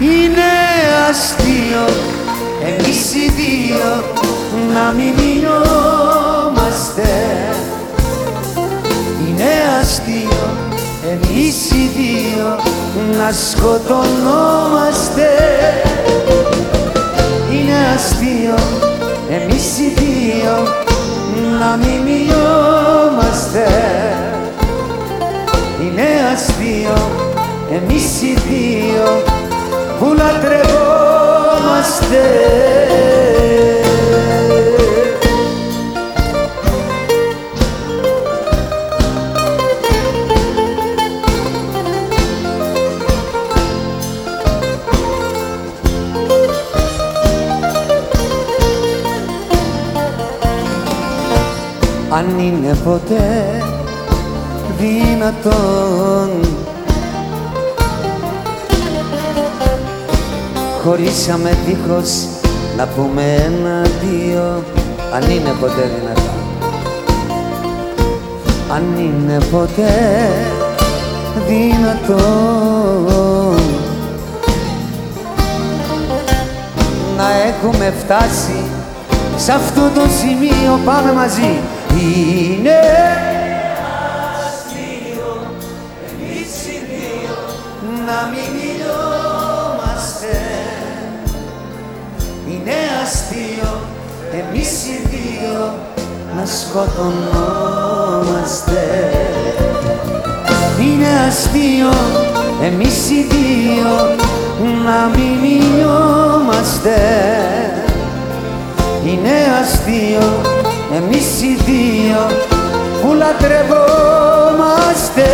Είναι αστείο εμείς οι δύο να μην μιλιόμαστε Είναι αστείο εμείς οι δύο να σκοτωνόμαστε. Είναι αστείο εμείς οι δύο να μην μιλιόμαστε Είναι αστείο εμείς οι δύο που λατρευόμαστε αν είναι ποτέ δυνατόν Χωρίσαμε δίχως να πούμε ένα-δύο αν είναι ποτέ δυνατόν αν είναι ποτέ δυνατόν να έχουμε φτάσει σε αυτό το σημείο πάμε μαζί. Είναι αστείο εμείς οι δύο να μην είναι αστείο εμείς οι δύο να σκοτωνόμαστε. Είναι αστείο εμείς οι δύο να μην μιλιόμαστε είναι αστείο εμείς οι δύο που λατρευόμαστε